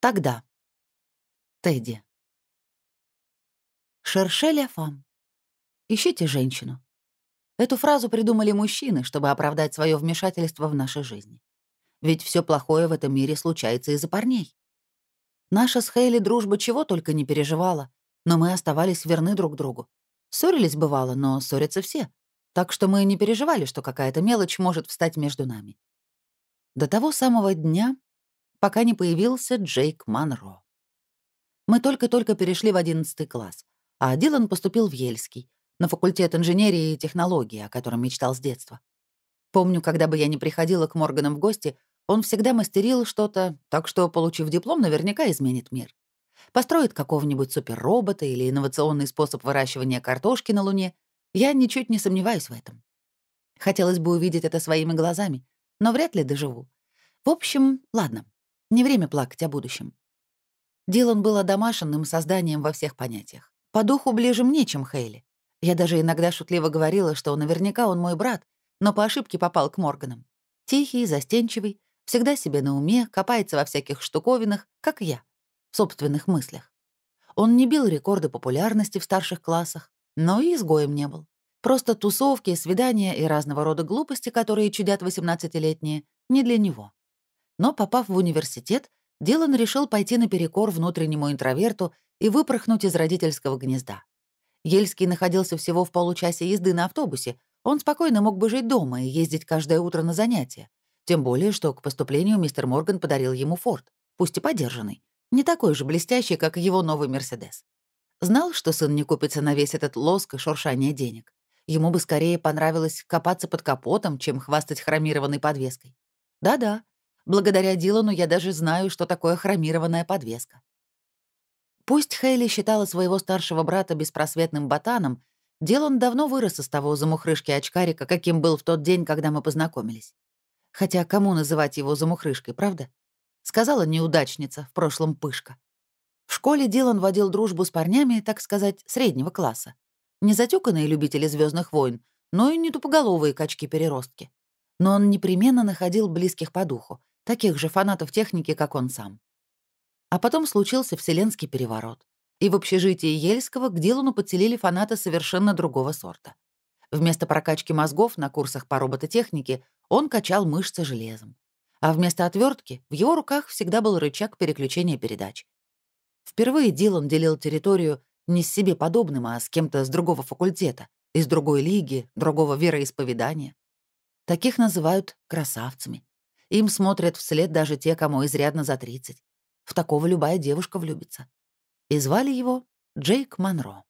Тогда. Тедди. Шершеля фам. Ищите женщину. Эту фразу придумали мужчины, чтобы оправдать свое вмешательство в нашей жизни. Ведь все плохое в этом мире случается из-за парней. Наша с Хейли дружба чего только не переживала, но мы оставались верны друг другу. Ссорились бывало, но ссорятся все. Так что мы не переживали, что какая-то мелочь может встать между нами. До того самого дня, пока не появился Джейк Монро. Мы только-только перешли в одиннадцатый класс, а Дилан поступил в Ельский, на факультет инженерии и технологии, о котором мечтал с детства. Помню, когда бы я не приходила к Морганам в гости, он всегда мастерил что-то, так что, получив диплом, наверняка изменит мир. Построит какого-нибудь суперробота или инновационный способ выращивания картошки на Луне. Я ничуть не сомневаюсь в этом. Хотелось бы увидеть это своими глазами, но вряд ли доживу. В общем, ладно, не время плакать о будущем. Дилан был одомашенным созданием во всех понятиях. По духу ближе мне, чем Хейли. Я даже иногда шутливо говорила, что наверняка он мой брат, но по ошибке попал к Морганам. Тихий, застенчивый, всегда себе на уме, копается во всяких штуковинах, как я, в собственных мыслях. Он не бил рекорды популярности в старших классах, но и изгоем не был. Просто тусовки, свидания и разного рода глупости, которые чудят 18-летние, не для него. Но, попав в университет, Дилан решил пойти наперекор внутреннему интроверту и выпорхнуть из родительского гнезда. Ельский находился всего в получасе езды на автобусе, он спокойно мог бы жить дома и ездить каждое утро на занятия. Тем более, что к поступлению мистер Морган подарил ему форт, пусть и подержанный, не такой же блестящий, как его новый «Мерседес». Знал, что сын не купится на весь этот лоск и шуршание денег. Ему бы скорее понравилось копаться под капотом, чем хвастать хромированной подвеской. Да-да, благодаря Дилану я даже знаю, что такое хромированная подвеска. Пусть Хейли считала своего старшего брата беспросветным ботаном, Дилан давно вырос из того замухрышки очкарика, каким был в тот день, когда мы познакомились. Хотя кому называть его замухрышкой, правда? Сказала неудачница, в прошлом пышка. В школе Дилан водил дружбу с парнями, так сказать, среднего класса. Не затюканные любители звездных войн, но и не тупоголовые качки-переростки. Но он непременно находил близких по духу, таких же фанатов техники, как он сам. А потом случился Вселенский переворот. И в общежитии Ельского к Дилану подселили фаната совершенно другого сорта. Вместо прокачки мозгов на курсах по робототехнике он качал мышцы железом. А вместо отвертки в его руках всегда был рычаг переключения передач. Впервые Дилан делил территорию не с себе подобным, а с кем-то с другого факультета, из другой лиги, другого вероисповедания. Таких называют красавцами. Им смотрят вслед даже те, кому изрядно за 30. В такого любая девушка влюбится. И звали его Джейк Монро.